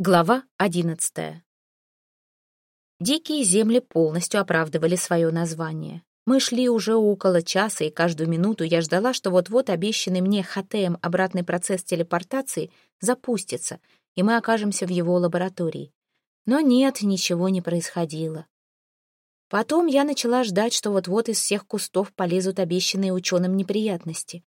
Глава одиннадцатая. Дикие земли полностью оправдывали свое название. Мы шли уже около часа, и каждую минуту я ждала, что вот-вот обещанный мне Хатеем обратный процесс телепортации запустится, и мы окажемся в его лаборатории. Но нет, ничего не происходило. Потом я начала ждать, что вот-вот из всех кустов полезут обещанные ученым неприятности.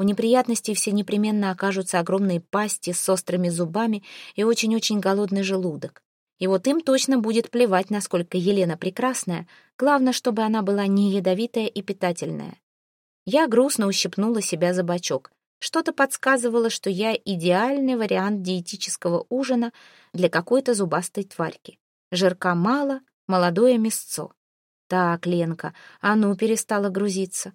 У неприятностей все непременно окажутся огромные пасти с острыми зубами и очень-очень голодный желудок. И вот им точно будет плевать, насколько Елена прекрасная, главное, чтобы она была не ядовитая и питательная. Я грустно ущипнула себя за бочок. Что-то подсказывало, что я идеальный вариант диетического ужина для какой-то зубастой тварьки. Жирка мало, молодое мясцо. Так, Ленка, а ну перестала грузиться.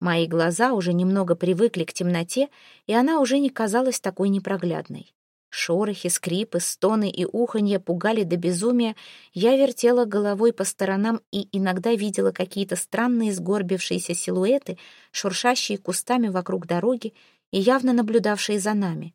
Мои глаза уже немного привыкли к темноте, и она уже не казалась такой непроглядной. Шорохи, скрипы, стоны и уханье пугали до безумия. Я вертела головой по сторонам и иногда видела какие-то странные сгорбившиеся силуэты, шуршащие кустами вокруг дороги и явно наблюдавшие за нами.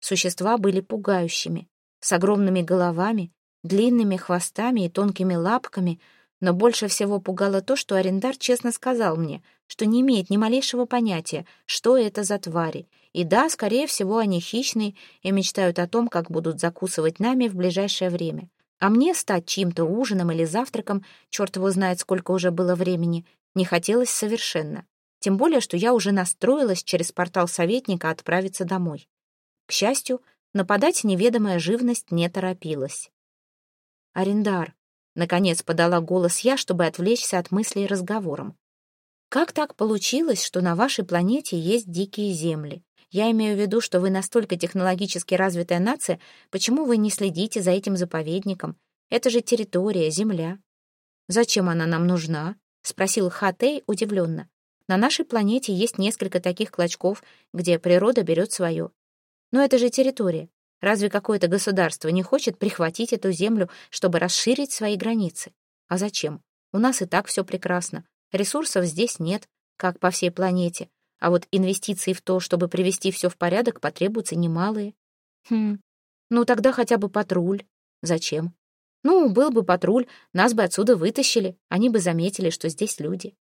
Существа были пугающими, с огромными головами, длинными хвостами и тонкими лапками — но больше всего пугало то, что арендар честно сказал мне, что не имеет ни малейшего понятия, что это за твари. И да, скорее всего, они хищные и мечтают о том, как будут закусывать нами в ближайшее время. А мне стать чьим-то ужином или завтраком, черт его знает, сколько уже было времени, не хотелось совершенно. Тем более, что я уже настроилась через портал советника отправиться домой. К счастью, нападать неведомая живность не торопилась. «Арендар, Наконец подала голос я, чтобы отвлечься от мыслей разговором. «Как так получилось, что на вашей планете есть дикие земли? Я имею в виду, что вы настолько технологически развитая нация, почему вы не следите за этим заповедником? Это же территория, земля». «Зачем она нам нужна?» — спросил Хатей удивленно. «На нашей планете есть несколько таких клочков, где природа берет свое. Но это же территория. Разве какое-то государство не хочет прихватить эту землю, чтобы расширить свои границы? А зачем? У нас и так все прекрасно. Ресурсов здесь нет, как по всей планете. А вот инвестиции в то, чтобы привести все в порядок, потребуются немалые. Хм, ну тогда хотя бы патруль. Зачем? Ну, был бы патруль, нас бы отсюда вытащили, они бы заметили, что здесь люди.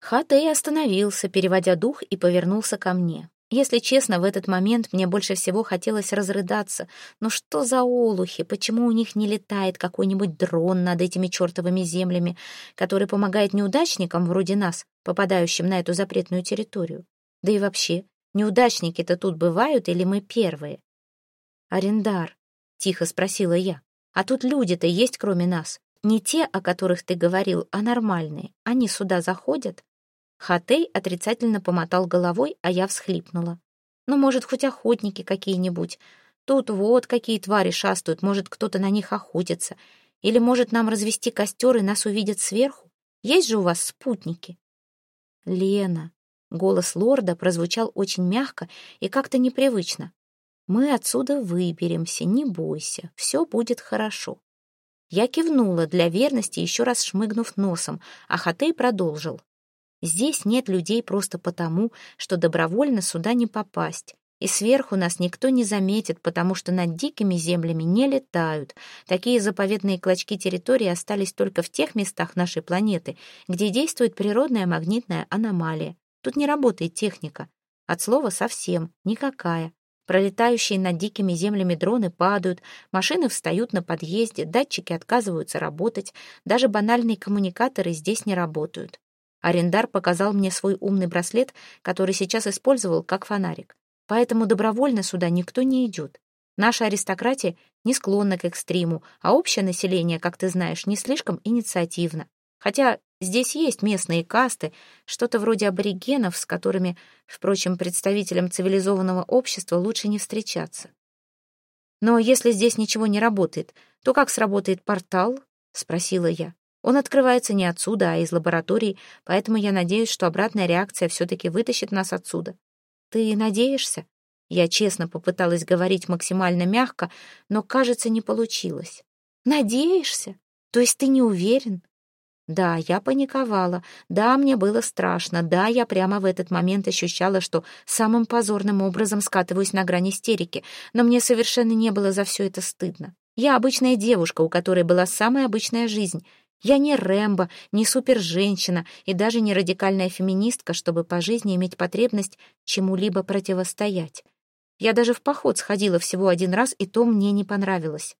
Хатей остановился, переводя дух, и повернулся ко мне. Если честно, в этот момент мне больше всего хотелось разрыдаться. Но что за олухи? Почему у них не летает какой-нибудь дрон над этими чертовыми землями, который помогает неудачникам вроде нас, попадающим на эту запретную территорию? Да и вообще, неудачники-то тут бывают или мы первые? «Арендар», — тихо спросила я, — «а тут люди-то есть кроме нас? Не те, о которых ты говорил, а нормальные. Они сюда заходят?» Хатей отрицательно помотал головой, а я всхлипнула. «Ну, может, хоть охотники какие-нибудь. Тут вот какие твари шастают, может, кто-то на них охотится. Или, может, нам развести костер, и нас увидят сверху? Есть же у вас спутники?» «Лена», — голос лорда прозвучал очень мягко и как-то непривычно. «Мы отсюда выберемся, не бойся, все будет хорошо». Я кивнула для верности, еще раз шмыгнув носом, а Хатей продолжил. Здесь нет людей просто потому, что добровольно сюда не попасть. И сверху нас никто не заметит, потому что над дикими землями не летают. Такие заповедные клочки территории остались только в тех местах нашей планеты, где действует природная магнитная аномалия. Тут не работает техника. От слова совсем, никакая. Пролетающие над дикими землями дроны падают, машины встают на подъезде, датчики отказываются работать, даже банальные коммуникаторы здесь не работают. Арендар показал мне свой умный браслет, который сейчас использовал как фонарик. Поэтому добровольно сюда никто не идет. Наша аристократия не склонна к экстриму, а общее население, как ты знаешь, не слишком инициативно. Хотя здесь есть местные касты, что-то вроде аборигенов, с которыми, впрочем, представителям цивилизованного общества лучше не встречаться. «Но если здесь ничего не работает, то как сработает портал?» — спросила я. Он открывается не отсюда, а из лаборатории, поэтому я надеюсь, что обратная реакция все-таки вытащит нас отсюда. Ты надеешься? Я честно попыталась говорить максимально мягко, но, кажется, не получилось. Надеешься? То есть ты не уверен? Да, я паниковала. Да, мне было страшно. Да, я прямо в этот момент ощущала, что самым позорным образом скатываюсь на грани истерики. Но мне совершенно не было за все это стыдно. Я обычная девушка, у которой была самая обычная жизнь. Я не Рэмбо, не суперженщина и даже не радикальная феминистка, чтобы по жизни иметь потребность чему-либо противостоять. Я даже в поход сходила всего один раз, и то мне не понравилось.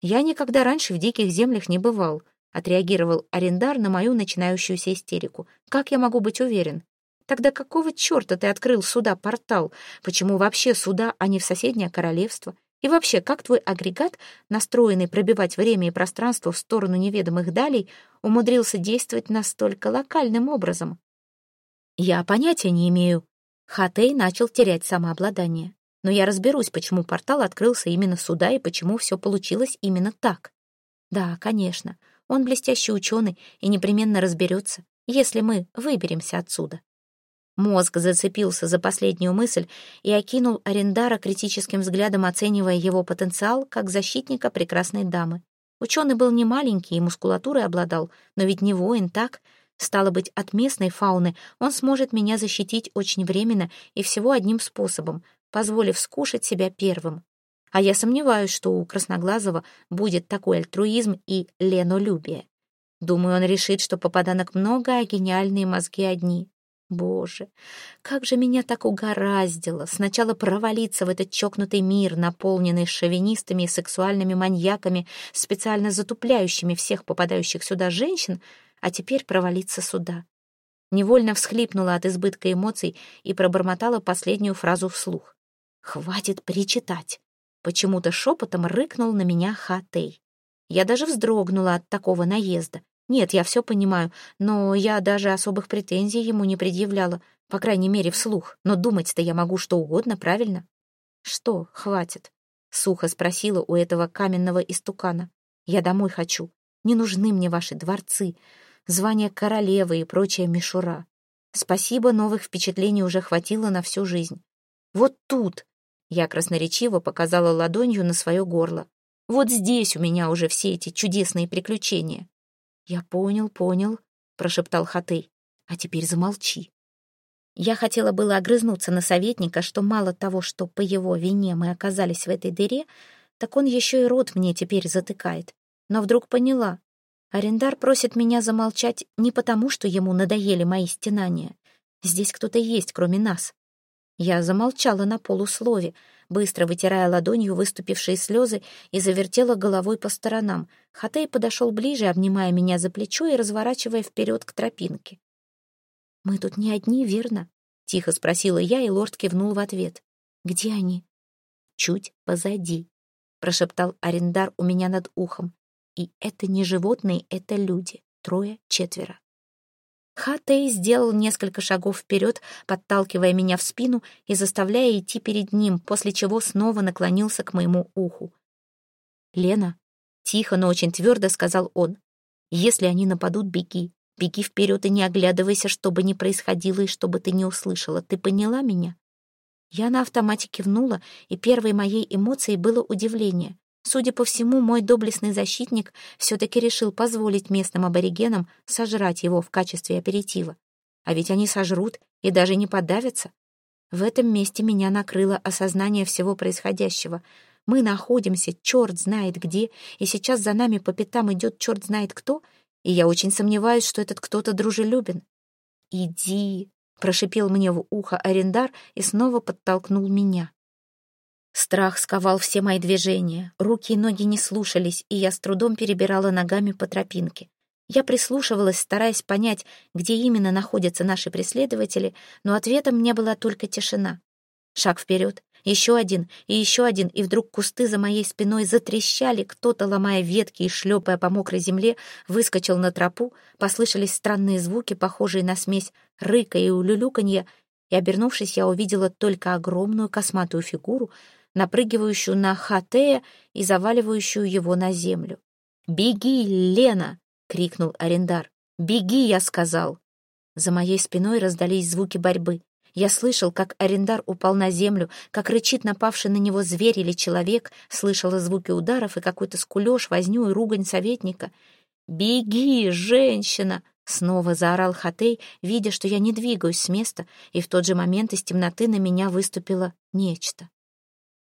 Я никогда раньше в диких землях не бывал, отреагировал арендар на мою начинающуюся истерику. Как я могу быть уверен? Тогда какого черта ты открыл сюда портал? Почему вообще сюда, а не в соседнее королевство? И вообще, как твой агрегат, настроенный пробивать время и пространство в сторону неведомых далей, умудрился действовать настолько локальным образом? Я понятия не имею. Хатей начал терять самообладание. Но я разберусь, почему портал открылся именно сюда и почему все получилось именно так. Да, конечно, он блестящий ученый и непременно разберется, если мы выберемся отсюда. Мозг зацепился за последнюю мысль и окинул Арендара критическим взглядом, оценивая его потенциал как защитника прекрасной дамы. Ученый был не маленький и мускулатурой обладал, но ведь не воин, так? Стало быть, от местной фауны он сможет меня защитить очень временно и всего одним способом, позволив скушать себя первым. А я сомневаюсь, что у Красноглазого будет такой альтруизм и ленолюбие. Думаю, он решит, что попаданок много, а гениальные мозги одни. Боже, как же меня так угораздило сначала провалиться в этот чокнутый мир, наполненный шовинистами и сексуальными маньяками, специально затупляющими всех попадающих сюда женщин, а теперь провалиться сюда. Невольно всхлипнула от избытка эмоций и пробормотала последнюю фразу вслух. «Хватит причитать!» Почему-то шепотом рыкнул на меня Хатей. Я даже вздрогнула от такого наезда. Нет, я все понимаю, но я даже особых претензий ему не предъявляла, по крайней мере, вслух. Но думать-то я могу что угодно, правильно? Что, хватит? Сухо спросила у этого каменного истукана. Я домой хочу. Не нужны мне ваши дворцы, звание королевы и прочая мишура. Спасибо, новых впечатлений уже хватило на всю жизнь. Вот тут, я красноречиво показала ладонью на свое горло. Вот здесь у меня уже все эти чудесные приключения. «Я понял, понял», — прошептал Хатей. «А теперь замолчи». Я хотела было огрызнуться на советника, что мало того, что по его вине мы оказались в этой дыре, так он еще и рот мне теперь затыкает. Но вдруг поняла. Арендар просит меня замолчать не потому, что ему надоели мои стенания. Здесь кто-то есть, кроме нас. Я замолчала на полуслове, быстро вытирая ладонью выступившие слезы и завертела головой по сторонам. Хатей подошел ближе, обнимая меня за плечо и разворачивая вперед к тропинке. «Мы тут не одни, верно?» — тихо спросила я, и лорд кивнул в ответ. «Где они?» «Чуть позади», — прошептал арендар у меня над ухом. «И это не животные, это люди. Трое, четверо». Хатей сделал несколько шагов вперед, подталкивая меня в спину и заставляя идти перед ним, после чего снова наклонился к моему уху. «Лена», — тихо, но очень твердо сказал он, «если они нападут, беги. Беги вперед и не оглядывайся, что бы ни происходило и что бы ты не услышала. Ты поняла меня?» Я на автомате кивнула, и первой моей эмоцией было удивление. Судя по всему, мой доблестный защитник все-таки решил позволить местным аборигенам сожрать его в качестве аперитива. А ведь они сожрут и даже не подавятся. В этом месте меня накрыло осознание всего происходящего. Мы находимся черт знает где, и сейчас за нами по пятам идет черт знает кто, и я очень сомневаюсь, что этот кто-то дружелюбен. «Иди», — прошипел мне в ухо арендар и снова подтолкнул меня. Страх сковал все мои движения, руки и ноги не слушались, и я с трудом перебирала ногами по тропинке. Я прислушивалась, стараясь понять, где именно находятся наши преследователи, но ответом мне была только тишина. Шаг вперед, еще один и еще один, и вдруг кусты за моей спиной затрещали, кто-то, ломая ветки и шлепая по мокрой земле, выскочил на тропу, послышались странные звуки, похожие на смесь рыка и улюлюканья, и, обернувшись, я увидела только огромную косматую фигуру, напрыгивающую на Хатея и заваливающую его на землю. «Беги, Лена!» — крикнул арендар. «Беги!» — я сказал. За моей спиной раздались звуки борьбы. Я слышал, как арендар упал на землю, как рычит напавший на него зверь или человек, слышала звуки ударов и какой-то скулёж, возню и ругань советника. «Беги, женщина!» Снова заорал Хатей, видя, что я не двигаюсь с места, и в тот же момент из темноты на меня выступило нечто.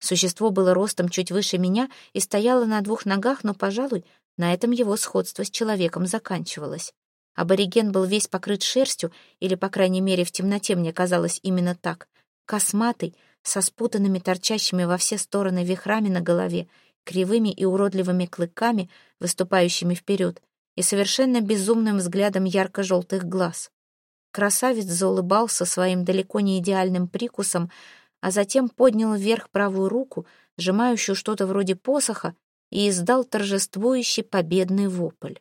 Существо было ростом чуть выше меня и стояло на двух ногах, но, пожалуй, на этом его сходство с человеком заканчивалось. Абориген был весь покрыт шерстью, или, по крайней мере, в темноте мне казалось именно так. Косматый, со спутанными торчащими во все стороны вихрами на голове, кривыми и уродливыми клыками, выступающими вперед, и совершенно безумным взглядом ярко-желтых глаз. Красавец заулыбался своим далеко не идеальным прикусом, а затем поднял вверх правую руку, сжимающую что-то вроде посоха, и издал торжествующий победный вопль.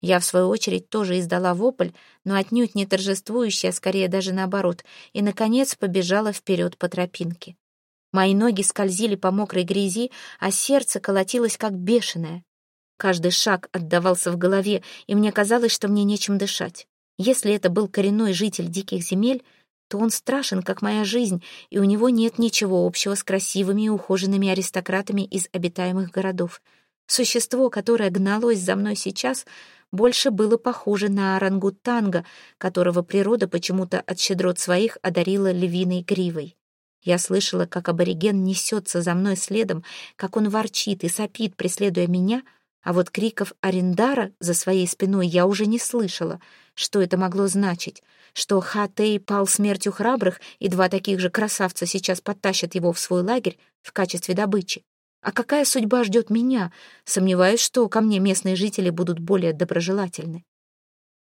Я, в свою очередь, тоже издала вопль, но отнюдь не торжествующий, а скорее даже наоборот, и, наконец, побежала вперед по тропинке. Мои ноги скользили по мокрой грязи, а сердце колотилось как бешеное. Каждый шаг отдавался в голове, и мне казалось, что мне нечем дышать. Если это был коренной житель диких земель, то он страшен, как моя жизнь, и у него нет ничего общего с красивыми и ухоженными аристократами из обитаемых городов. Существо, которое гналось за мной сейчас, больше было похоже на орангутанга, которого природа почему-то от щедрот своих одарила львиной гривой. Я слышала, как абориген несется за мной следом, как он ворчит и сопит, преследуя меня, а вот криков Арендара за своей спиной я уже не слышала. Что это могло значить? Что Хатей пал смертью храбрых, и два таких же красавца сейчас подтащат его в свой лагерь в качестве добычи? А какая судьба ждет меня? Сомневаюсь, что ко мне местные жители будут более доброжелательны.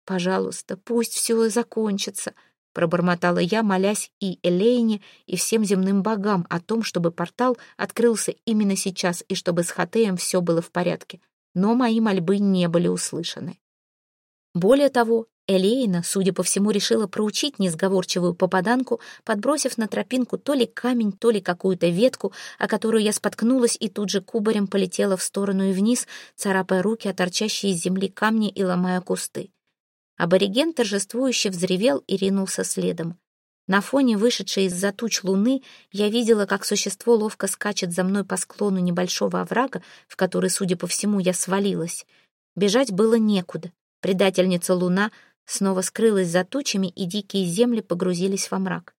Пожалуйста, пусть все закончится, пробормотала я, молясь и Элейне, и всем земным богам о том, чтобы портал открылся именно сейчас и чтобы с Хатеем все было в порядке. Но мои мольбы не были услышаны. Более того, Элейна, судя по всему, решила проучить несговорчивую попаданку, подбросив на тропинку то ли камень, то ли какую-то ветку, о которую я споткнулась и тут же кубарем полетела в сторону и вниз, царапая руки о торчащие из земли камни и ломая кусты. Абориген торжествующе взревел и ринулся следом. На фоне вышедшей из-за туч луны я видела, как существо ловко скачет за мной по склону небольшого оврага, в который, судя по всему, я свалилась. Бежать было некуда. Предательница луна — снова скрылась за тучами, и дикие земли погрузились во мрак.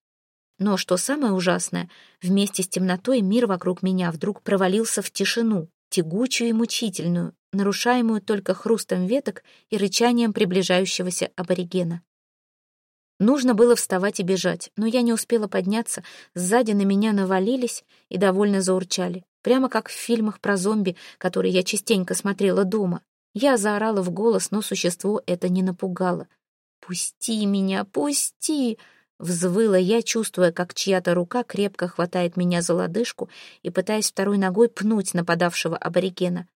Но, что самое ужасное, вместе с темнотой мир вокруг меня вдруг провалился в тишину, тягучую и мучительную, нарушаемую только хрустом веток и рычанием приближающегося аборигена. Нужно было вставать и бежать, но я не успела подняться, сзади на меня навалились и довольно заурчали, прямо как в фильмах про зомби, которые я частенько смотрела дома. Я заорала в голос, но существо это не напугало — «Пусти меня, пусти!» Взвыла я, чувствуя, как чья-то рука крепко хватает меня за лодыжку и пытаясь второй ногой пнуть нападавшего аборигена.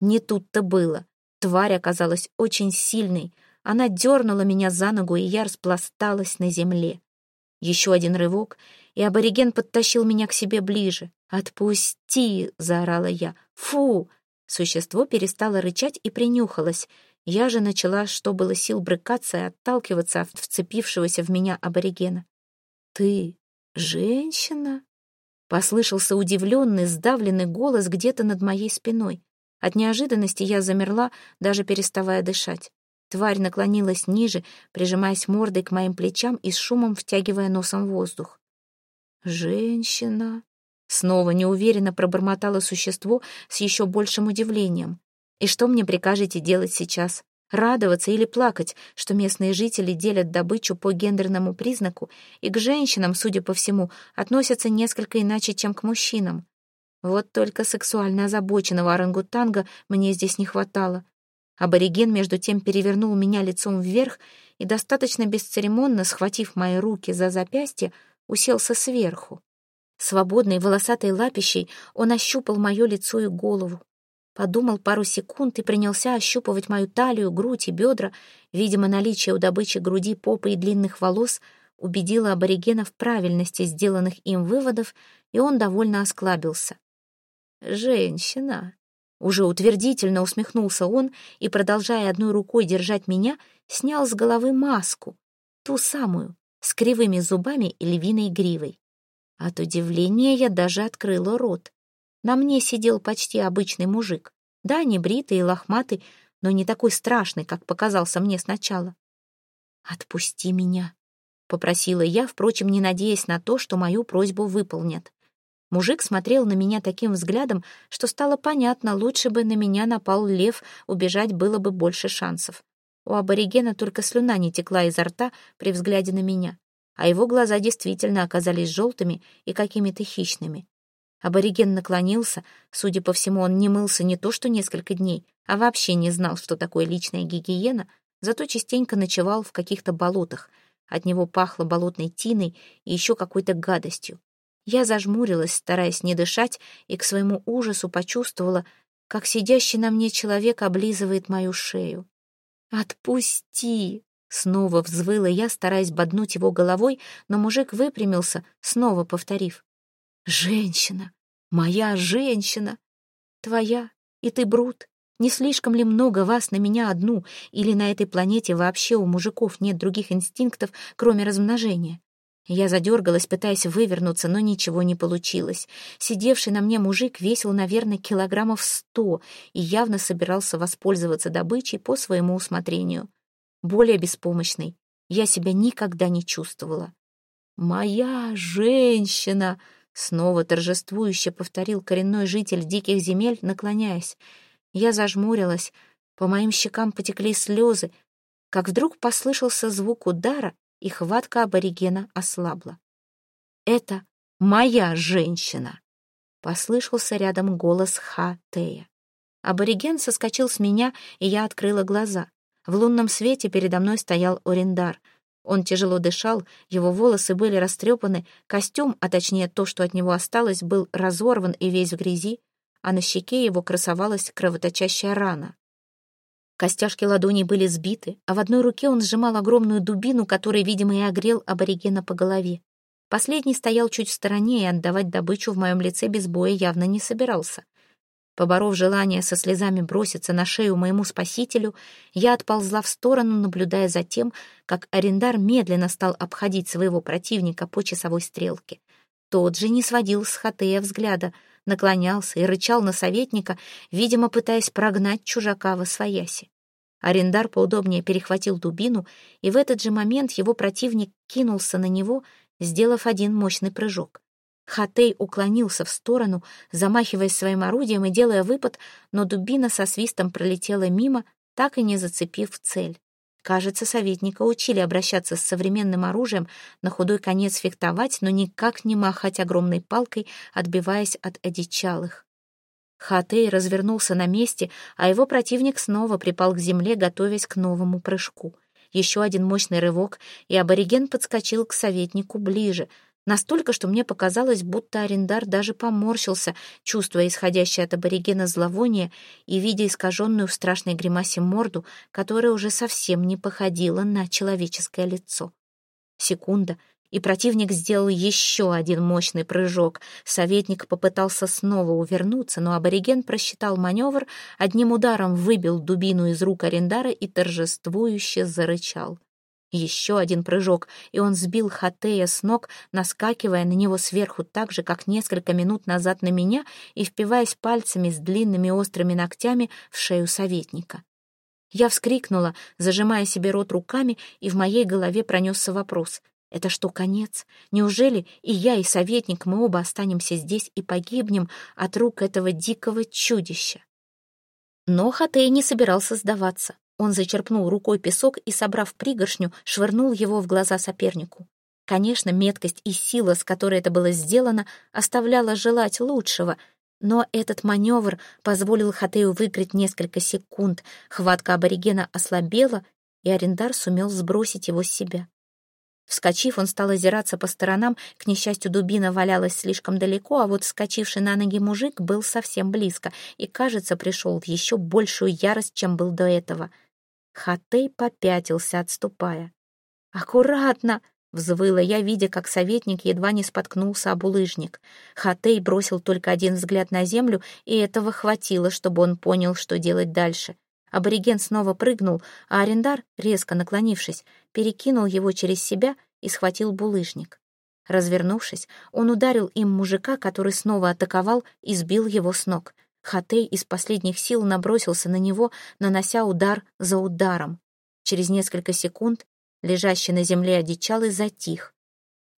Не тут-то было. Тварь оказалась очень сильной. Она дернула меня за ногу, и я распласталась на земле. Еще один рывок, и абориген подтащил меня к себе ближе. «Отпусти!» — заорала я. «Фу!» Существо перестало рычать и принюхалось — я же начала, что было сил, брыкаться и отталкиваться от вцепившегося в меня аборигена. «Ты женщина?» Послышался удивленный, сдавленный голос где-то над моей спиной. От неожиданности я замерла, даже переставая дышать. Тварь наклонилась ниже, прижимаясь мордой к моим плечам и с шумом втягивая носом воздух. «Женщина!» Снова неуверенно пробормотало существо с еще большим удивлением. И что мне прикажете делать сейчас? Радоваться или плакать, что местные жители делят добычу по гендерному признаку и к женщинам, судя по всему, относятся несколько иначе, чем к мужчинам? Вот только сексуально озабоченного орангутанга мне здесь не хватало. Абориген, между тем, перевернул меня лицом вверх и, достаточно бесцеремонно схватив мои руки за запястье, уселся сверху. Свободной волосатой лапищей он ощупал мое лицо и голову. Подумал пару секунд и принялся ощупывать мою талию, грудь и бедра. Видимо, наличие у добычи груди, попы и длинных волос убедило аборигена в правильности сделанных им выводов, и он довольно осклабился. «Женщина!» Уже утвердительно усмехнулся он и, продолжая одной рукой держать меня, снял с головы маску, ту самую, с кривыми зубами и львиной гривой. От удивления я даже открыла рот. На мне сидел почти обычный мужик. Да, не бритый и лохматый, но не такой страшный, как показался мне сначала. «Отпусти меня», — попросила я, впрочем, не надеясь на то, что мою просьбу выполнят. Мужик смотрел на меня таким взглядом, что стало понятно, лучше бы на меня напал лев, убежать было бы больше шансов. У аборигена только слюна не текла изо рта при взгляде на меня, а его глаза действительно оказались желтыми и какими-то хищными. Абориген наклонился, судя по всему, он не мылся не то что несколько дней, а вообще не знал, что такое личная гигиена, зато частенько ночевал в каких-то болотах. От него пахло болотной тиной и еще какой-то гадостью. Я зажмурилась, стараясь не дышать, и к своему ужасу почувствовала, как сидящий на мне человек облизывает мою шею. «Отпусти!» — снова взвыла я, стараясь боднуть его головой, но мужик выпрямился, снова повторив. «Женщина! Моя женщина! Твоя! И ты, Брут! Не слишком ли много вас на меня одну, или на этой планете вообще у мужиков нет других инстинктов, кроме размножения?» Я задергалась, пытаясь вывернуться, но ничего не получилось. Сидевший на мне мужик весил, наверное, килограммов сто и явно собирался воспользоваться добычей по своему усмотрению. Более беспомощной я себя никогда не чувствовала. «Моя женщина!» — снова торжествующе повторил коренной житель диких земель, наклоняясь. Я зажмурилась, по моим щекам потекли слезы, как вдруг послышался звук удара, и хватка аборигена ослабла. «Это моя женщина!» — послышался рядом голос Ха-Тея. Абориген соскочил с меня, и я открыла глаза. В лунном свете передо мной стоял Орендар. Он тяжело дышал, его волосы были растрепаны, костюм, а точнее то, что от него осталось, был разорван и весь в грязи, а на щеке его красовалась кровоточащая рана. Костяшки ладоней были сбиты, а в одной руке он сжимал огромную дубину, которой, видимо, и огрел аборигена по голове. Последний стоял чуть в стороне и отдавать добычу в моем лице без боя явно не собирался. Поборов желание со слезами броситься на шею моему спасителю, я отползла в сторону, наблюдая за тем, как арендар медленно стал обходить своего противника по часовой стрелке. Тот же не сводил с Хатея взгляда, наклонялся и рычал на советника, видимо, пытаясь прогнать чужака во свояси. Арендар поудобнее перехватил дубину, и в этот же момент его противник кинулся на него, сделав один мощный прыжок. Хатей уклонился в сторону, замахиваясь своим орудием и делая выпад, но дубина со свистом пролетела мимо, так и не зацепив цель. Кажется, советника учили обращаться с современным оружием, на худой конец фехтовать, но никак не махать огромной палкой, отбиваясь от одичалых. Хатей развернулся на месте, а его противник снова припал к земле, готовясь к новому прыжку. Еще один мощный рывок, и абориген подскочил к советнику ближе — Настолько, что мне показалось, будто арендар даже поморщился, чувствуя исходящее от аборигена зловоние и видя искаженную в страшной гримасе морду, которая уже совсем не походила на человеческое лицо. Секунда, и противник сделал еще один мощный прыжок. Советник попытался снова увернуться, но абориген просчитал маневр, одним ударом выбил дубину из рук арендара и торжествующе зарычал. Еще один прыжок, и он сбил Хатея с ног, наскакивая на него сверху так же, как несколько минут назад на меня и впиваясь пальцами с длинными острыми ногтями в шею советника. Я вскрикнула, зажимая себе рот руками, и в моей голове пронесся вопрос. «Это что, конец? Неужели и я, и советник, мы оба останемся здесь и погибнем от рук этого дикого чудища?» Но Хатей не собирался сдаваться. Он зачерпнул рукой песок и, собрав пригоршню, швырнул его в глаза сопернику. Конечно, меткость и сила, с которой это было сделано, оставляла желать лучшего, но этот маневр позволил Хатею выиграть несколько секунд. Хватка аборигена ослабела, и арендар сумел сбросить его с себя. Вскочив, он стал озираться по сторонам, к несчастью, дубина валялась слишком далеко, а вот вскочивший на ноги мужик был совсем близко и, кажется, пришел в еще большую ярость, чем был до этого — Хатей попятился, отступая. «Аккуратно!» — взвыла я, видя, как советник едва не споткнулся об улыжник. Хатей бросил только один взгляд на землю, и этого хватило, чтобы он понял, что делать дальше. Абориген снова прыгнул, а арендар, резко наклонившись, перекинул его через себя и схватил булыжник. Развернувшись, он ударил им мужика, который снова атаковал и сбил его с ног. Хатей из последних сил набросился на него, нанося удар за ударом. Через несколько секунд лежащий на земле одичалый затих.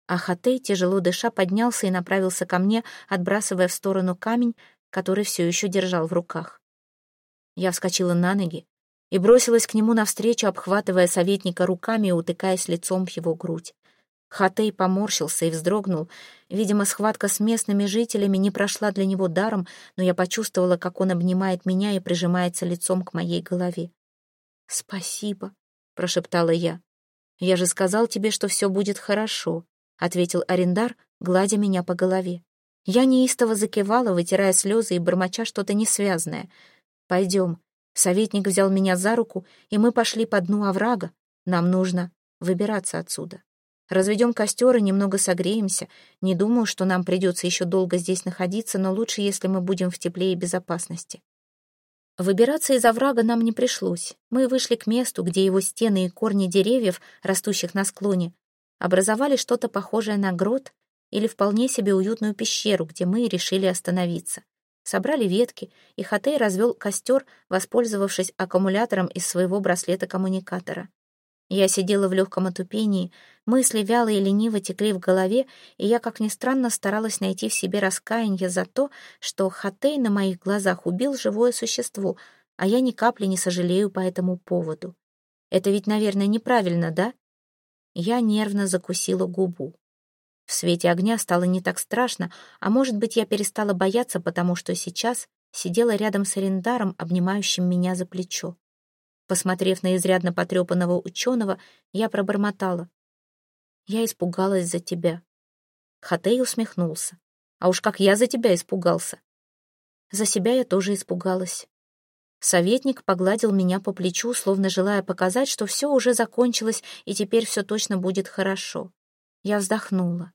А Хатей, тяжело дыша, поднялся и направился ко мне, отбрасывая в сторону камень, который все еще держал в руках. Я вскочила на ноги и бросилась к нему навстречу, обхватывая советника руками и утыкаясь лицом в его грудь. Хатей поморщился и вздрогнул. Видимо, схватка с местными жителями не прошла для него даром, но я почувствовала, как он обнимает меня и прижимается лицом к моей голове. «Спасибо», — прошептала я. «Я же сказал тебе, что все будет хорошо», — ответил арендар, гладя меня по голове. Я неистово закивала, вытирая слезы и бормоча что-то несвязное. «Пойдем». Советник взял меня за руку, и мы пошли по дну оврага. Нам нужно выбираться отсюда. Разведем костер и немного согреемся. Не думаю, что нам придется еще долго здесь находиться, но лучше, если мы будем в тепле и безопасности. Выбираться из оврага нам не пришлось. Мы вышли к месту, где его стены и корни деревьев, растущих на склоне, образовали что-то похожее на грот или вполне себе уютную пещеру, где мы решили остановиться. Собрали ветки, и Хатей развел костер, воспользовавшись аккумулятором из своего браслета-коммуникатора. Я сидела в легком отупении, мысли вяло и лениво текли в голове, и я, как ни странно, старалась найти в себе раскаяние за то, что Хатей на моих глазах убил живое существо, а я ни капли не сожалею по этому поводу. Это ведь, наверное, неправильно, да? Я нервно закусила губу. В свете огня стало не так страшно, а может быть, я перестала бояться, потому что сейчас сидела рядом с арендаром, обнимающим меня за плечо. Посмотрев на изрядно потрепанного ученого, я пробормотала. «Я испугалась за тебя». Хатей усмехнулся. «А уж как я за тебя испугался!» За себя я тоже испугалась. Советник погладил меня по плечу, словно желая показать, что все уже закончилось и теперь все точно будет хорошо. Я вздохнула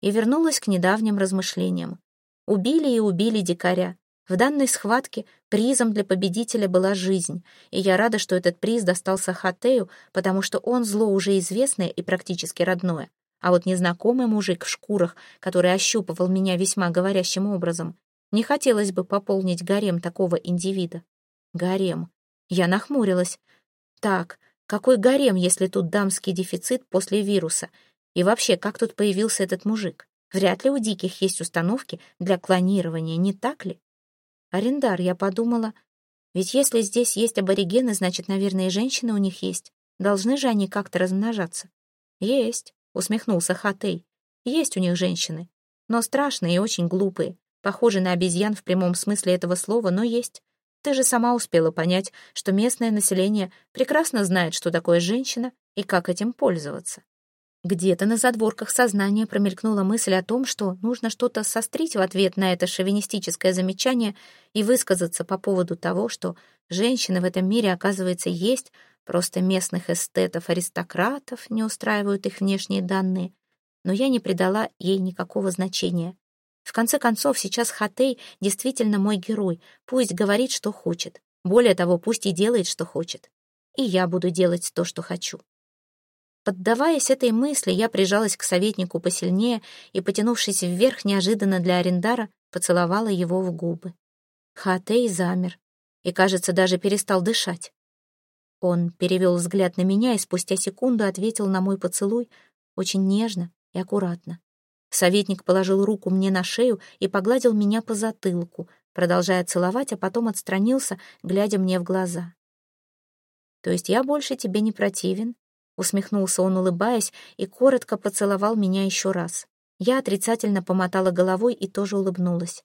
и вернулась к недавним размышлениям. Убили и убили дикаря. В данной схватке призом для победителя была жизнь, и я рада, что этот приз достался Хатею, потому что он зло уже известное и практически родное. А вот незнакомый мужик в шкурах, который ощупывал меня весьма говорящим образом, не хотелось бы пополнить гарем такого индивида. Гарем. Я нахмурилась. Так, какой гарем, если тут дамский дефицит после вируса? И вообще, как тут появился этот мужик? Вряд ли у диких есть установки для клонирования, не так ли? Арендар, я подумала, ведь если здесь есть аборигены, значит, наверное, и женщины у них есть. Должны же они как-то размножаться. Есть, усмехнулся Хатей. Есть у них женщины, но страшные и очень глупые, похожи на обезьян в прямом смысле этого слова, но есть. Ты же сама успела понять, что местное население прекрасно знает, что такое женщина и как этим пользоваться. Где-то на задворках сознания промелькнула мысль о том, что нужно что-то сострить в ответ на это шовинистическое замечание и высказаться по поводу того, что женщины в этом мире, оказывается, есть, просто местных эстетов-аристократов не устраивают их внешние данные. Но я не придала ей никакого значения. В конце концов, сейчас Хатей действительно мой герой, пусть говорит, что хочет. Более того, пусть и делает, что хочет. И я буду делать то, что хочу. Поддаваясь этой мысли, я прижалась к советнику посильнее и, потянувшись вверх неожиданно для Арендара, поцеловала его в губы. Хатей замер и, кажется, даже перестал дышать. Он перевел взгляд на меня и спустя секунду ответил на мой поцелуй очень нежно и аккуратно. Советник положил руку мне на шею и погладил меня по затылку, продолжая целовать, а потом отстранился, глядя мне в глаза. «То есть я больше тебе не противен?» Усмехнулся он, улыбаясь, и коротко поцеловал меня еще раз. Я отрицательно помотала головой и тоже улыбнулась.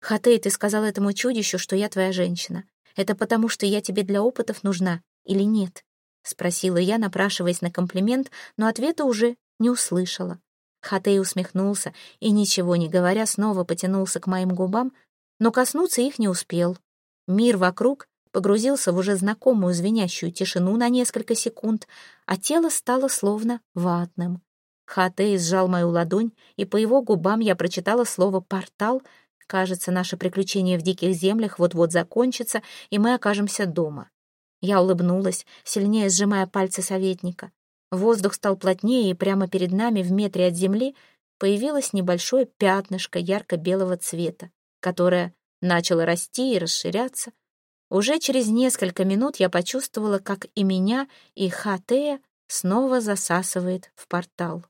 «Хатей, ты сказал этому чудищу, что я твоя женщина. Это потому, что я тебе для опытов нужна или нет?» Спросила я, напрашиваясь на комплимент, но ответа уже не услышала. Хатей усмехнулся и, ничего не говоря, снова потянулся к моим губам, но коснуться их не успел. Мир вокруг погрузился в уже знакомую звенящую тишину на несколько секунд, а тело стало словно ватным. Хатей сжал мою ладонь, и по его губам я прочитала слово «портал». Кажется, наше приключение в диких землях вот-вот закончится, и мы окажемся дома. Я улыбнулась, сильнее сжимая пальцы советника. Воздух стал плотнее, и прямо перед нами, в метре от земли, появилось небольшое пятнышко ярко-белого цвета, которое начало расти и расширяться. Уже через несколько минут я почувствовала, как и меня, и Хатея снова засасывает в портал.